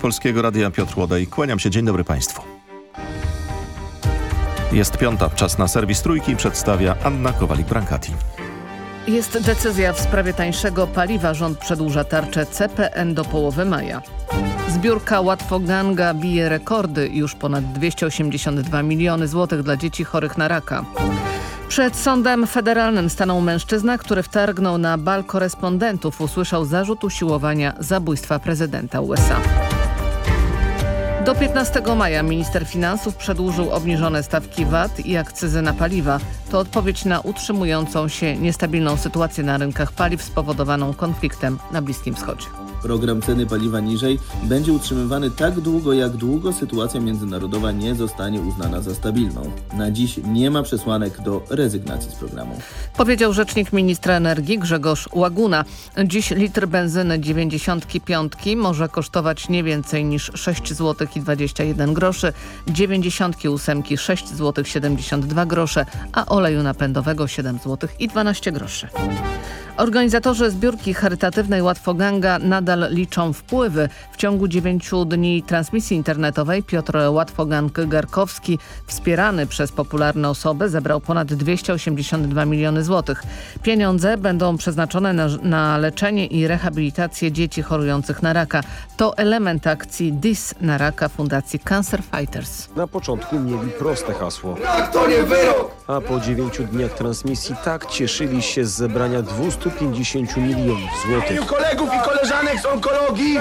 Polskiego Radia Piotr Łodej. Kłaniam się, dzień dobry Państwu. Jest piąta, czas na serwis Trójki, przedstawia Anna Kowalik-Brankati. Jest decyzja w sprawie tańszego paliwa. Rząd przedłuża tarczę CPN do połowy maja. Zbiórka Łatwoganga bije rekordy. Już ponad 282 miliony złotych dla dzieci chorych na raka. Przed sądem federalnym stanął mężczyzna, który wtargnął na bal korespondentów. Usłyszał zarzut usiłowania zabójstwa prezydenta USA. Do 15 maja minister finansów przedłużył obniżone stawki VAT i akcyzy na paliwa. To odpowiedź na utrzymującą się niestabilną sytuację na rynkach paliw spowodowaną konfliktem na Bliskim Wschodzie. Program ceny paliwa niżej będzie utrzymywany tak długo, jak długo sytuacja międzynarodowa nie zostanie uznana za stabilną. Na dziś nie ma przesłanek do rezygnacji z programu. Powiedział rzecznik ministra energii Grzegorz Łaguna. Dziś litr benzyny 95 może kosztować nie więcej niż 6 zł i 21 groszy, 98 6 zł 72 grosze, a oleju napędowego 7 zł i 12 groszy. Organizatorzy zbiórki charytatywnej Łatwoganga nadal liczą wpływy. W ciągu 9 dni transmisji internetowej Piotr Łatwogang-Garkowski, wspierany przez popularne osoby, zebrał ponad 282 miliony złotych. Pieniądze będą przeznaczone na, na leczenie i rehabilitację dzieci chorujących na raka. To element akcji DIS na raka Fundacji Cancer Fighters. Na początku mieli proste hasło. To nie wyrok! A po dziewięciu dniach transmisji tak cieszyli się z zebrania 250 milionów złotych. kolegów i koleżanek z onkologii!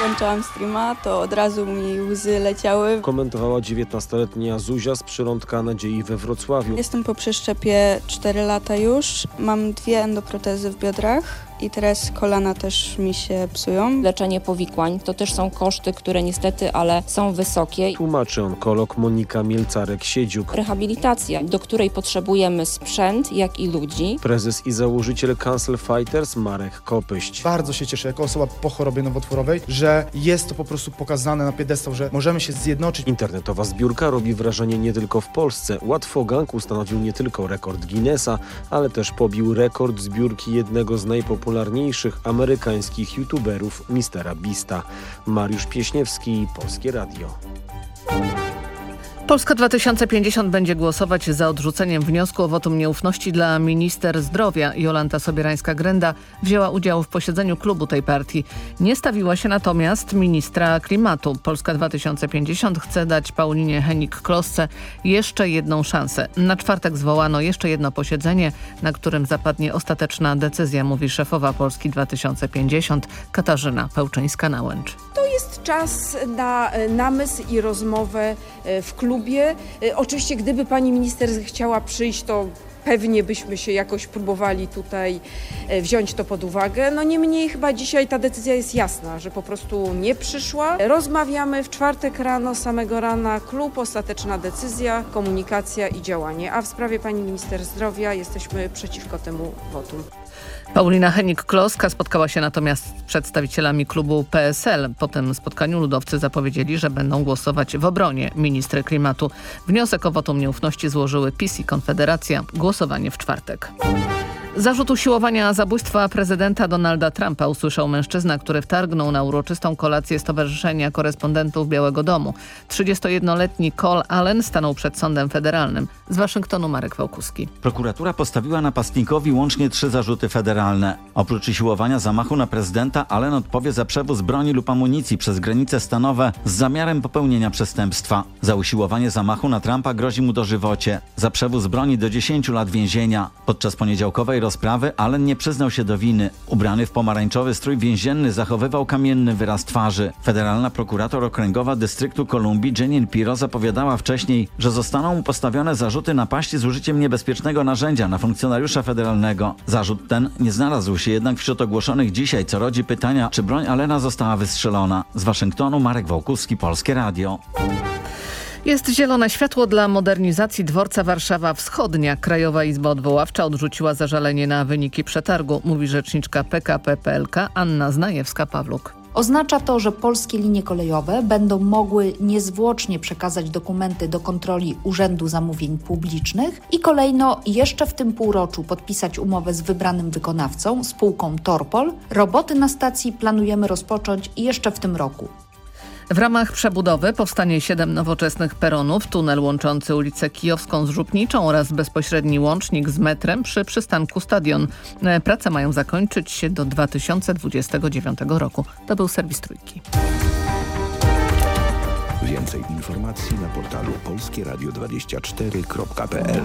Włączałam streama, to od razu mi łzy leciały. Komentowała 19-letnia Zuzia z przyrądka Nadziei we Wrocławiu. Jestem po przeszczepie 4 lata już. Mam dwie endoprotezy w biodrach i teraz kolana też mi się psują. Leczenie powikłań to też są koszty, które niestety, ale są wysokie. Tłumaczy onkolog Monika Mielcarek-Siedziuk. Rehabilitacja, do której potrzebujemy sprzęt, jak i ludzi. Prezes i założyciel Cancel Fighters Marek Kopyść. Bardzo się cieszę jako osoba po chorobie nowotworowej, że jest to po prostu pokazane na piedestał, że możemy się zjednoczyć. Internetowa zbiórka robi wrażenie nie tylko w Polsce. Łatwogang ustanowił nie tylko rekord Guinnessa, ale też pobił rekord zbiórki jednego z najpopularniejszych amerykańskich youtuberów Mistera Bista. Mariusz Pieśniewski, Polskie Radio. Polska 2050 będzie głosować za odrzuceniem wniosku o wotum nieufności dla minister zdrowia. Jolanta Sobierańska-Grenda wzięła udział w posiedzeniu klubu tej partii. Nie stawiła się natomiast ministra klimatu. Polska 2050 chce dać Paulinie Henik-Klosce jeszcze jedną szansę. Na czwartek zwołano jeszcze jedno posiedzenie, na którym zapadnie ostateczna decyzja, mówi szefowa Polski 2050 Katarzyna Pełczyńska-Nałęcz. To jest czas na e, namysł i rozmowę e, w klubie. E, Oczywiście gdyby pani minister chciała przyjść, to pewnie byśmy się jakoś próbowali tutaj e, wziąć to pod uwagę. No niemniej chyba dzisiaj ta decyzja jest jasna, że po prostu nie przyszła. Rozmawiamy w czwartek rano, samego rana, klub, ostateczna decyzja, komunikacja i działanie. A w sprawie pani minister zdrowia jesteśmy przeciwko temu wotum. Paulina Henik-Kloska spotkała się natomiast z przedstawicielami klubu PSL. Po tym spotkaniu ludowcy zapowiedzieli, że będą głosować w obronie ministry klimatu. Wniosek o wotum nieufności złożyły PiS i Konfederacja. Głosowanie w czwartek. Zarzut usiłowania zabójstwa prezydenta Donalda Trumpa usłyszał mężczyzna, który wtargnął na uroczystą kolację Stowarzyszenia Korespondentów Białego Domu. 31-letni Cole Allen stanął przed sądem federalnym. Z Waszyngtonu Marek Wałkuski. Prokuratura postawiła napastnikowi łącznie trzy zarzuty federalne. Oprócz usiłowania zamachu na prezydenta, Allen odpowie za przewóz broni lub amunicji przez granice stanowe z zamiarem popełnienia przestępstwa. Za usiłowanie zamachu na Trumpa grozi mu dożywocie. Za przewóz broni do 10 lat więzienia. Podczas poniedziałkowej rozprawy Allen nie przyznał się do winy. Ubrany w pomarańczowy strój więzienny zachowywał kamienny wyraz twarzy. Federalna prokurator okręgowa dystryktu Kolumbii Jenin Piro zapowiadała wcześniej, że zostaną mu postawione zarzuty napaści z użyciem niebezpiecznego narzędzia na funkcjonariusza federalnego. Zarzut ten nie znalazł się jednak wśród ogłoszonych dzisiaj, co rodzi pytania, czy broń Allena została wystrzelona. Z Waszyngtonu Marek Wołkuski, Polskie Radio. Jest zielone światło dla modernizacji dworca Warszawa Wschodnia. Krajowa Izba Odwoławcza odrzuciła zażalenie na wyniki przetargu, mówi rzeczniczka PKP PLK Anna Znajewska-Pawluk. Oznacza to, że polskie linie kolejowe będą mogły niezwłocznie przekazać dokumenty do kontroli Urzędu Zamówień Publicznych i kolejno jeszcze w tym półroczu podpisać umowę z wybranym wykonawcą, spółką Torpol. Roboty na stacji planujemy rozpocząć jeszcze w tym roku. W ramach przebudowy powstanie siedem nowoczesnych peronów, tunel łączący ulicę Kijowską z Żupniczą oraz bezpośredni łącznik z metrem przy przystanku Stadion. E, prace mają zakończyć się do 2029 roku. To był serwis Trójki. Więcej informacji na portalu polskieradio24.pl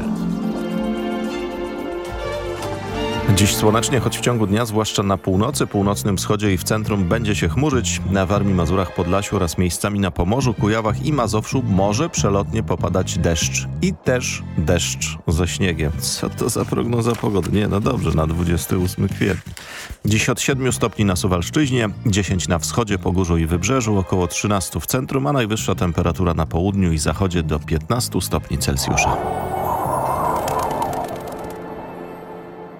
Dziś słonecznie, choć w ciągu dnia, zwłaszcza na północy, północnym wschodzie i w centrum będzie się chmurzyć. Na Warmii, Mazurach, Podlasiu oraz miejscami na Pomorzu, Kujawach i Mazowszu może przelotnie popadać deszcz. I też deszcz ze śniegiem. Co to za prognoza pogody? Nie, no dobrze, na 28 kwietnia. Dziś od 7 stopni na Suwalszczyźnie, 10 na wschodzie, Pogórzu i Wybrzeżu, około 13 w centrum, a najwyższa temperatura na południu i zachodzie do 15 stopni Celsjusza.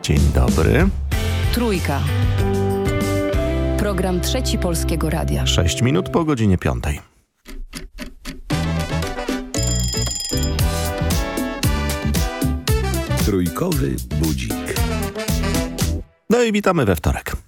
Dzień dobry. Trójka. Program Trzeci Polskiego Radia. 6 minut po godzinie 5. Trójkowy budzik. No i witamy we wtorek.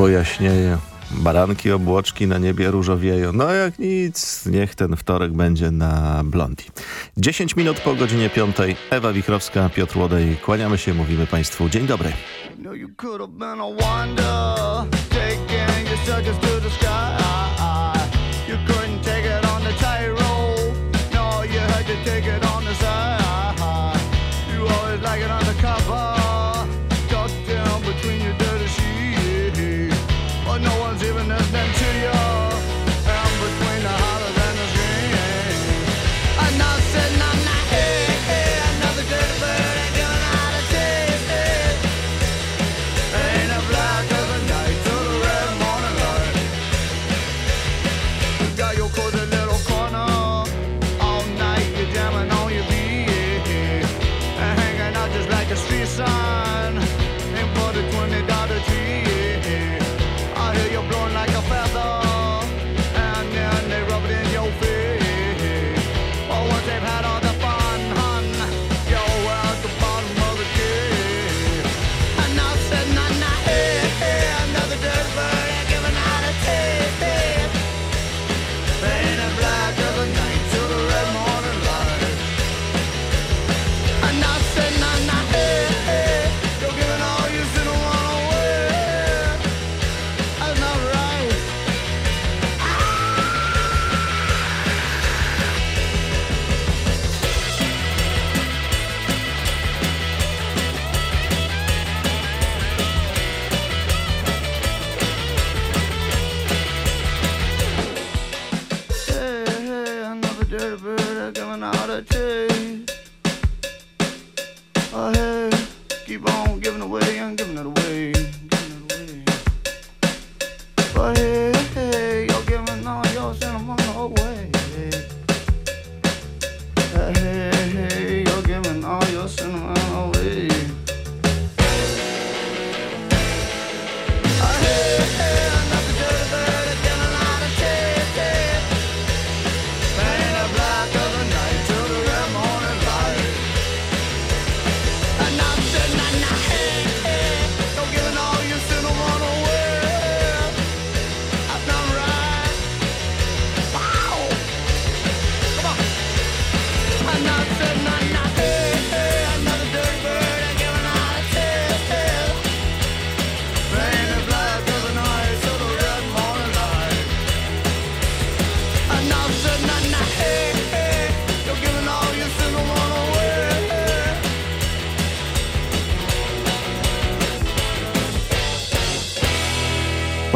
Niebo jaśnieje, baranki obłoczki na niebie różowieją. No jak nic, niech ten wtorek będzie na blondi. 10 minut po godzinie 5. Ewa Wichrowska, Piotr Łodej. Kłaniamy się, mówimy Państwu dzień dobry. know you could have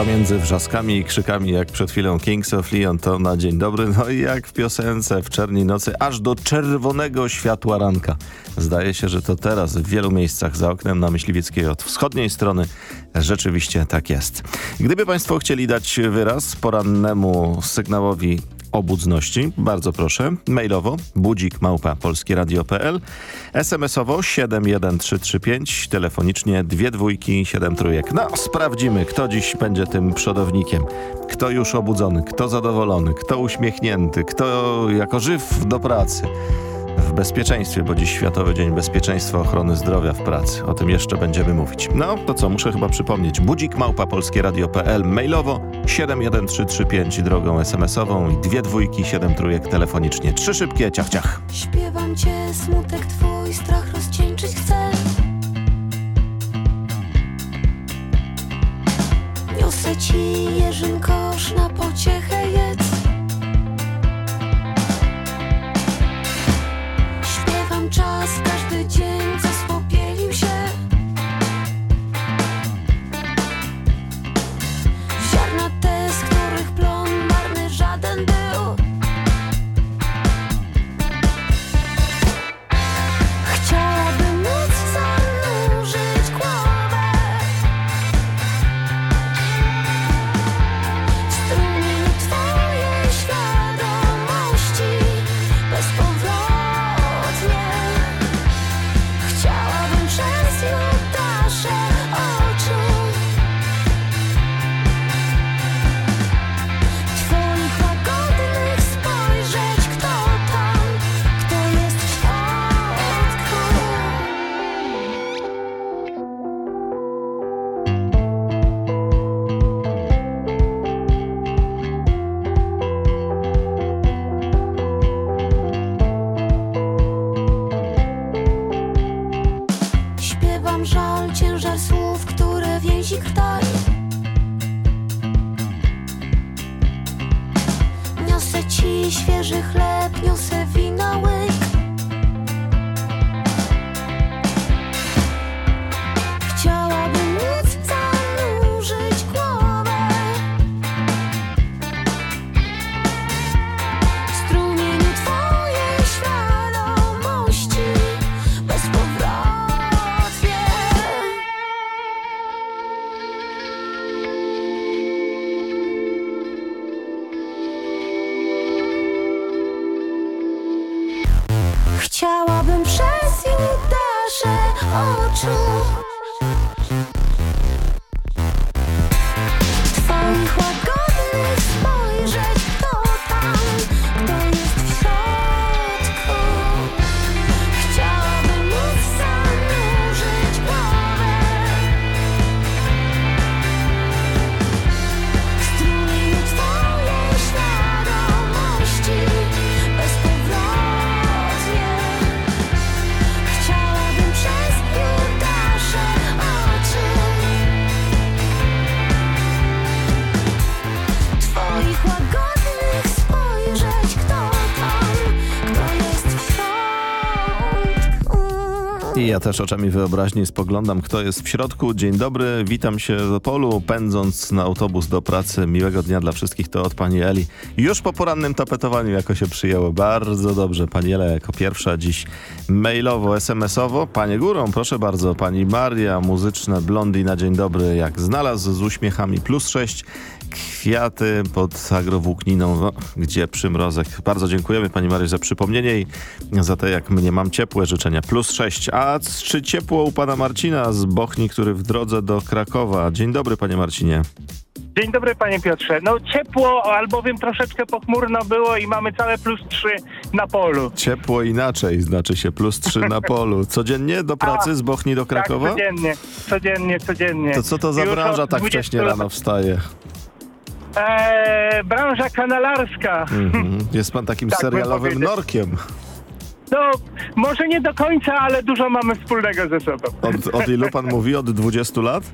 Pomiędzy wrzaskami i krzykami, jak przed chwilą Kings of Leon, to na dzień dobry. No i jak w piosence w czerni nocy, aż do czerwonego światła ranka. Zdaje się, że to teraz w wielu miejscach za oknem na Myśliwieckiej od wschodniej strony rzeczywiście tak jest. Gdyby Państwo chcieli dać wyraz porannemu sygnałowi obudzności, bardzo proszę, mailowo budzik małpa polskieradio.pl, smsowo 71335, telefonicznie dwie dwójki, siedem trójek. No, sprawdzimy, kto dziś będzie tym przodownikiem. Kto już obudzony, kto zadowolony, kto uśmiechnięty, kto jako żyw do pracy. Bezpieczeństwie, bo dziś Światowy Dzień Bezpieczeństwa Ochrony Zdrowia w pracy. O tym jeszcze będziemy mówić. No, to co, muszę chyba przypomnieć. Budzik małpa polskieradio.pl mailowo 71335 drogą smsową i dwie dwójki, siedem trójek telefonicznie. Trzy szybkie, ciach, ciach. Śpiewam cię, smutek twój, strach rozcieńczyć chcę. Niosę ci jeżyn kosz na pociechę jedz. Czas, każdy dzień, I ja też oczami wyobraźni spoglądam, kto jest w środku. Dzień dobry, witam się w Opolu, pędząc na autobus do pracy. Miłego dnia dla wszystkich, to od pani Eli. Już po porannym tapetowaniu jako się przyjęło. Bardzo dobrze. Pani Ela jako pierwsza dziś mailowo, smsowo. Panie górą, proszę bardzo. Pani Maria, muzyczne blondi na dzień dobry, jak znalazł z uśmiechami plus 6. Kwiaty pod agrowłókniną, no, gdzie przymrozek. Bardzo dziękujemy Pani Marii za przypomnienie i za te, jak mnie mam ciepłe życzenia. Plus 6. A czy ciepło u Pana Marcina z Bochni, który w drodze do Krakowa? Dzień dobry Panie Marcinie. Dzień dobry panie Piotrze. No ciepło, albowiem troszeczkę pochmurno było i mamy całe plus 3 na polu. Ciepło inaczej, znaczy się plus 3 na polu. Codziennie do pracy z Bochni do Krakowa? Tak, codziennie, codziennie, codziennie. To co to za branża tak 20 wcześnie rano wstaje? Eee, branża kanalarska. Mhm. Jest pan takim Tak, serialowym norkiem. No, może nie do końca, ale dużo mamy wspólnego ze sobą. Od, od ilu pan mówi? Od 20 lat?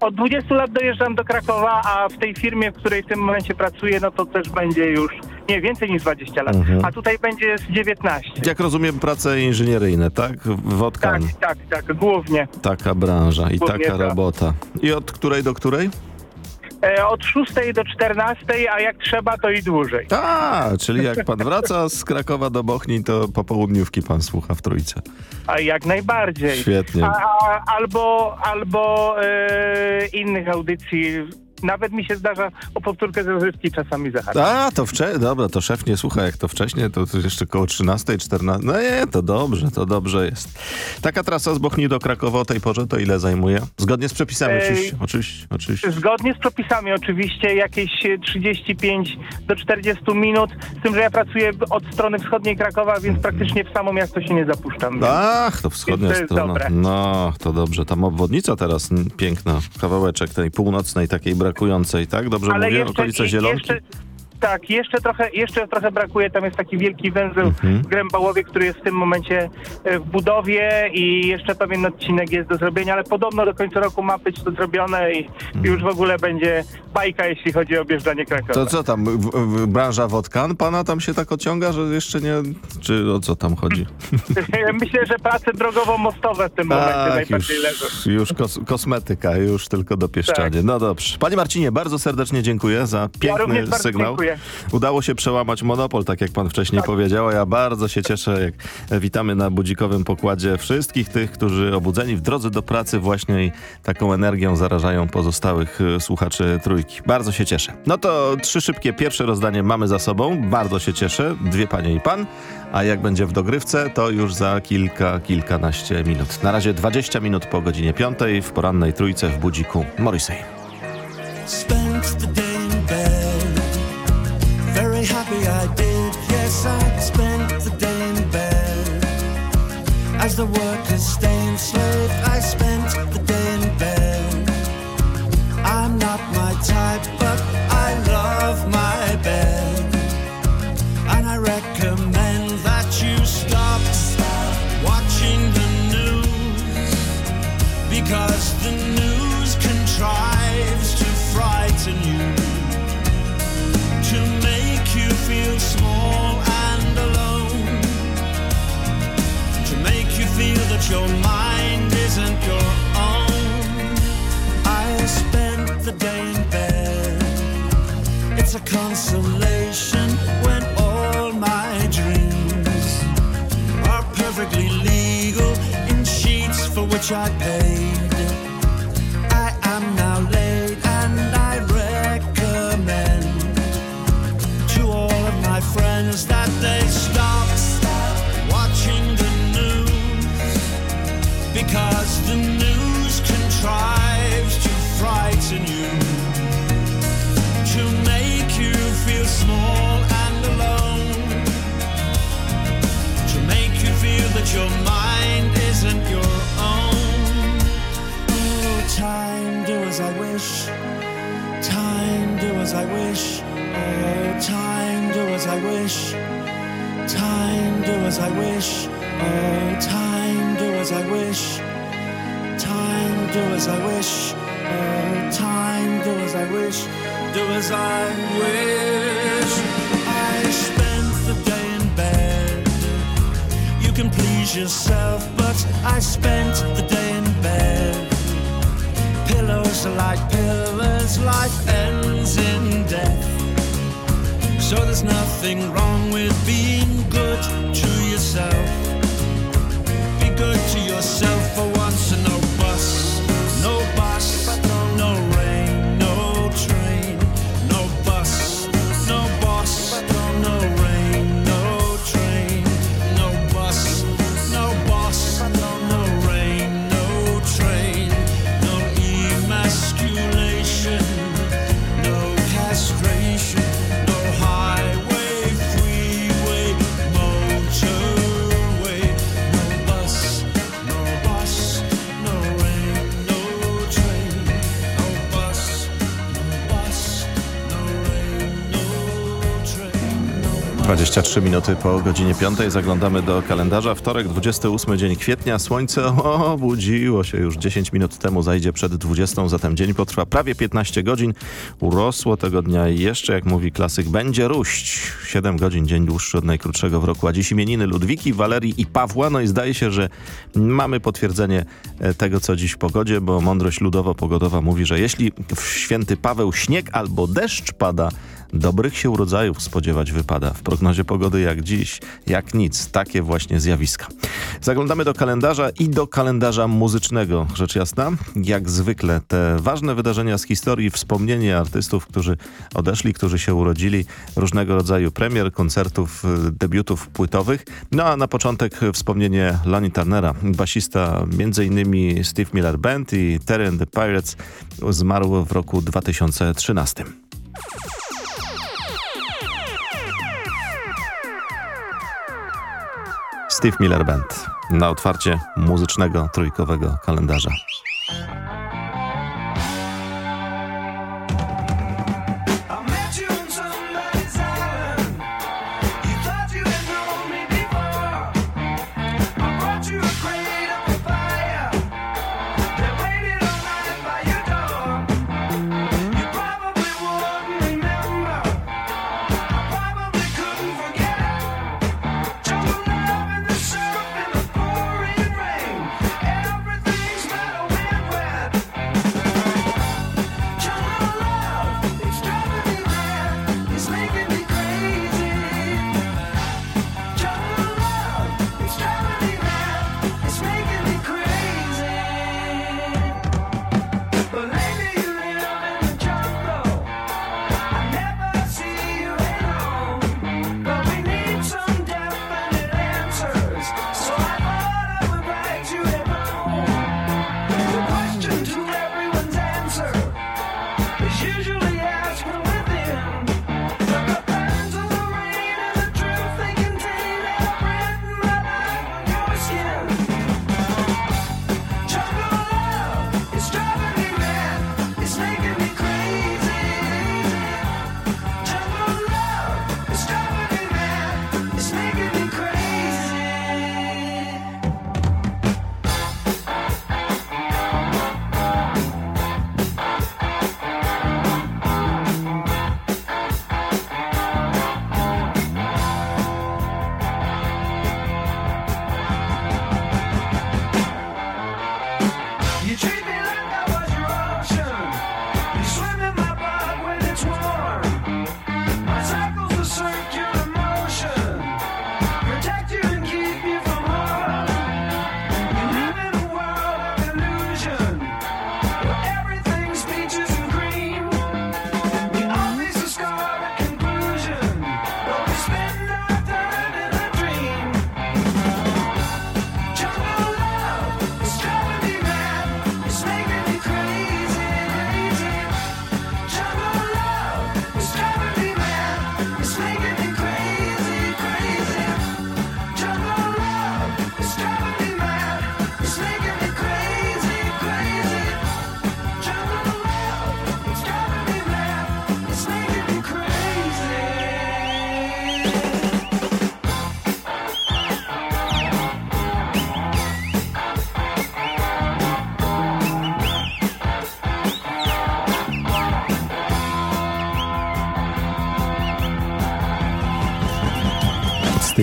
Od 20 lat dojeżdżam do Krakowa, a w tej firmie, w której w tym momencie pracuję, no to też będzie już, nie, więcej niż 20 lat. Mhm. A tutaj będzie z 19. Jak rozumiem prace inżynieryjne, tak? Wodkan. Tak, tak, tak, głównie. Taka branża i Głównie taka tak. robota. I od której do której? E, od 6 do 14, a jak trzeba, to i dłużej. A, czyli jak pan wraca z Krakowa do Bochni, to popołudniówki pan słucha w trójce. A jak najbardziej. Świetnie. A, a, albo albo e, innych audycji. Nawet mi się zdarza o powtórkę z rozrywki czasami zahaczyć. A, to wcześniej, dobra, to szef nie słucha, jak to wcześniej, to, to jeszcze koło 13, 14. No nie, to dobrze, to dobrze jest. Taka trasa z Bochni do Krakowa o tej porze to ile zajmuje? Zgodnie z przepisami, Ej. oczywiście, oczywiście, oczywiście. Zgodnie z przepisami oczywiście jakieś e, 35 do 40 minut, z tym, że ja pracuję od strony wschodniej Krakowa, więc praktycznie w samo miasto się nie zapuszczam. Ach, to wschodnia Więc to strona. dobre. No, to dobrze. Tam obwodnica teraz piękna, kawałeczek tej północnej, takiej brakującej, tak? Dobrze Ale mówię? jeszcze, Okolice i- Zielonki? Jeszcze, tak, jeszcze trochę, jeszcze trochę brakuje. Tam jest taki wielki węzeł Mhm. w Grębałowie, który jest w tym momencie e, w budowie i jeszcze pewien odcinek jest do zrobienia, ale podobno do końca roku ma być to zrobione i już w ogóle będzie bajka, jeśli chodzi o objeżdżanie Krakowa. To co tam, w, w, branża wodkan? Pana tam się tak ociąga, że jeszcze nie... Czy o co tam chodzi? Myślę, że prace drogowo-mostowe w tym momencie Tak, najbardziej już, leżą. już kos, kosmetyka, już tylko dopieszczanie. No dobrze. Panie Marcinie, bardzo serdecznie dziękuję za piękny bardzo sygnał. dziękuję. Udało się przełamać monopol, tak jak pan wcześniej powiedział. a Ja bardzo się cieszę, jak witamy na budzikowym pokładzie wszystkich tych, którzy obudzeni w drodze do pracy właśnie i taką energią zarażają pozostałych e, słuchaczy trójki. Bardzo się cieszę. No to trzy szybkie pierwsze rozdanie mamy za sobą. Bardzo się cieszę. Dwie panie i pan. A jak będzie w dogrywce, to już za kilka, kilkanaście minut. Na razie 20 minut po godzinie piątej w porannej trójce w budziku Morrissey. The workers your mind isn't your own. I spent the day in bed. It's a consolation when all my dreams are perfectly legal in sheets for which I pay. As i wish. Oh time do as i wish. Time do as i wish. Oh time do as i wish. Time do as i wish. Oh time do as i wish. Do as i wish. I spent the day in bed. You can please yourself but i spent the day in bed. Pillows like pillars life ends in death. So there's nothing wrong with being good to yourself. Be good to yourself 23 minuty po godzinie 5 zaglądamy do kalendarza. Wtorek, 28 dzień kwietnia. Słońce obudziło się już 10 minut temu, zajdzie przed 20, zatem dzień potrwa prawie 15 godzin. Urosło tego dnia i jeszcze, jak mówi klasyk, będzie ruść. 7 godzin, dzień dłuższy od najkrótszego w roku. A dziś imieniny Ludwiki, Walerii i Pawła. No i zdaje się, że mamy potwierdzenie e, tego, co dziś w pogodzie, bo mądrość ludowo-pogodowa mówi, że jeśli w święty Paweł śnieg albo deszcz pada, Dobrych się urodzajów spodziewać wypada. W prognozie pogody jak dziś, jak nic. Takie właśnie zjawiska. Zaglądamy do kalendarza i do kalendarza muzycznego. Rzecz jasna, jak zwykle te ważne wydarzenia z historii, wspomnienie artystów, którzy odeszli, którzy się urodzili, różnego rodzaju premier, koncertów, y, debiutów płytowych. No a na początek wspomnienie Lonnie Turnera, basista m.in. Steve Miller Band i Terry and the Pirates zmarł w roku 2013. Steve Miller Band na otwarcie muzycznego trójkowego kalendarza.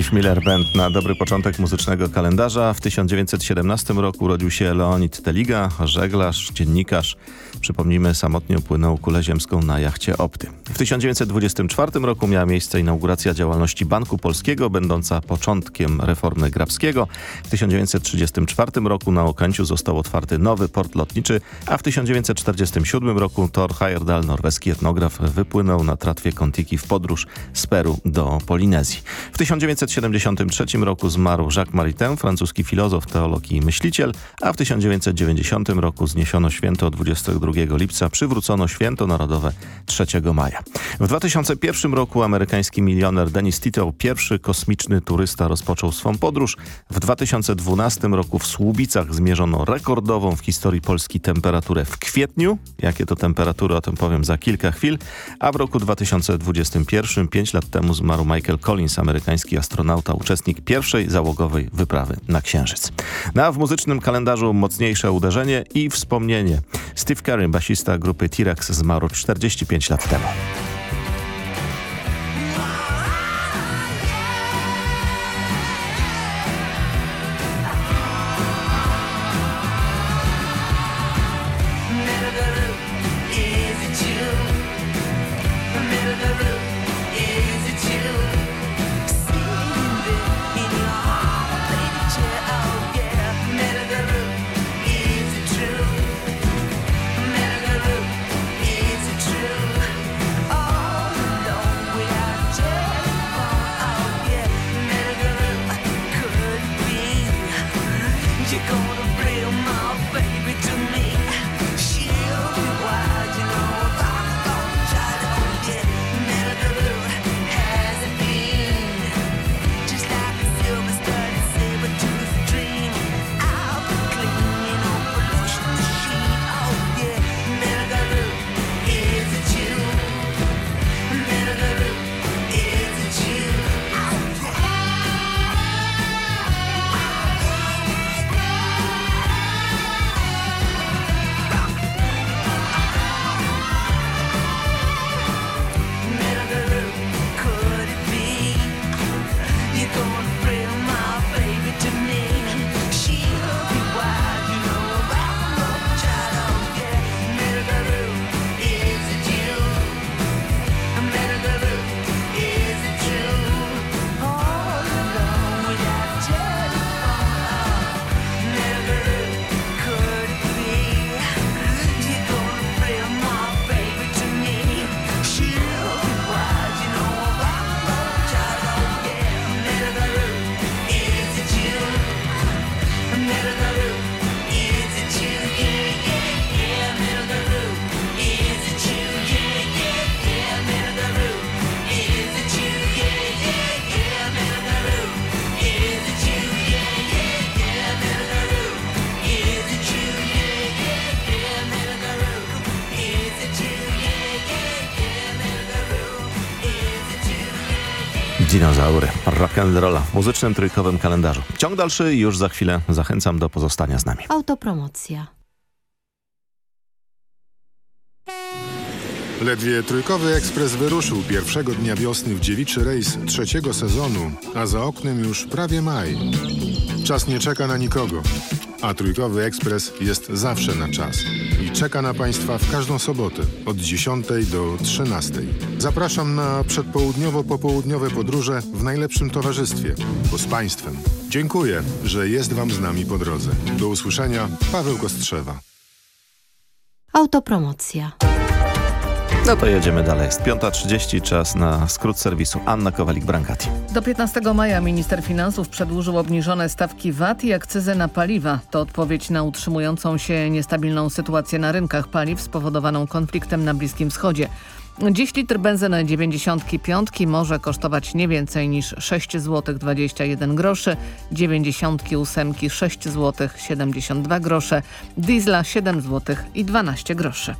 Steve Miller Band na dobry początek muzycznego kalendarza. W 1917 roku urodził się Leonid Teliga, żeglarz, dziennikarz. Przypomnijmy, samotnie upłynął kulę ziemską na jachcie Opty. W 1924 roku miała miejsce inauguracja działalności Banku Polskiego, będąca początkiem reformy Grabskiego. W 1934 roku na Okęciu został otwarty nowy port lotniczy, a w 1947 roku Thor Heyerdahl, norweski etnograf, wypłynął na tratwie Kontiki w podróż z Peru do Polinezji. W 1973 roku zmarł Jacques Maritain, francuski filozof, teolog i myśliciel, a w 1990 roku zniesiono święto 22 lipca, przywrócono święto narodowe 3 maja. W 2001 roku amerykański milioner Dennis Tito, pierwszy kosmiczny turysta, rozpoczął swą podróż. W 2012 roku w Słubicach zmierzono rekordową w historii Polski temperaturę w kwietniu. Jakie to temperatury, o tym powiem za kilka chwil. A w roku 2021, 5 lat temu zmarł Michael Collins, amerykański astronauta, uczestnik pierwszej załogowej wyprawy na Księżyc. No a w muzycznym kalendarzu mocniejsze uderzenie i wspomnienie. Steve Basista grupy T-Rex, zmarł 45 lat temu. Dinozaury, rock'n'rolla w muzycznym trójkowym kalendarzu. Ciąg dalszy już za chwilę. Zachęcam do pozostania z nami. Autopromocja. Ledwie trójkowy ekspres wyruszył pierwszego dnia wiosny w dziewiczy rejs trzeciego sezonu, a za oknem już prawie maj. Czas nie czeka na nikogo, a trójkowy ekspres jest zawsze na czas i czeka na Państwa w każdą sobotę od 10 do 13. Zapraszam na przedpołudniowo-popołudniowe podróże w najlepszym towarzystwie, bo z Państwem. Dziękuję, że jest Wam z nami po drodze. Do usłyszenia, Paweł Kostrzewa. Autopromocja. No to jedziemy dalej. Jest 5.30, czas na skrót serwisu. Anna Kowalik-Brankati. Do 15 maja minister finansów przedłużył obniżone stawki VAT i akcyzę na paliwa. To odpowiedź na utrzymującą się niestabilną sytuację na rynkach paliw spowodowaną konfliktem na Bliskim Wschodzie. Dziś litr benzyny 95 może kosztować nie więcej niż 6 zł 21 groszy, 98 6 zł 72 grosze, diesla 7 zł i 12 groszy.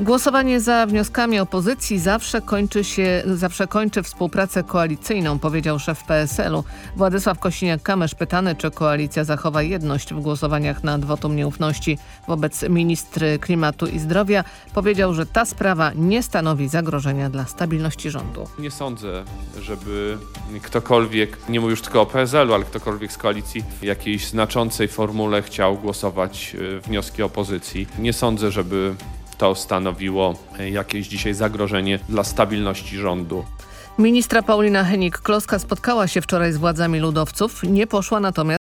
Głosowanie za wnioskami opozycji zawsze kończy się, zawsze kończy współpracę koalicyjną, powiedział szef PSL-u. Władysław Kosiniak-Kamysz pytany, czy koalicja zachowa jedność w głosowaniach nad wotum nieufności wobec ministry klimatu i zdrowia, powiedział, że ta sprawa nie stanowi zagrożenia dla stabilności rządu. Nie sądzę, żeby ktokolwiek, nie mówię już tylko o PSL-u, ale ktokolwiek z koalicji w jakiejś znaczącej formule chciał głosować y, wnioski opozycji. Nie sądzę, żeby to stanowiło y, jakieś dzisiaj zagrożenie dla stabilności rządu. Ministra Paulina Henik-Kloska spotkała się wczoraj z władzami ludowców, nie poszła natomiast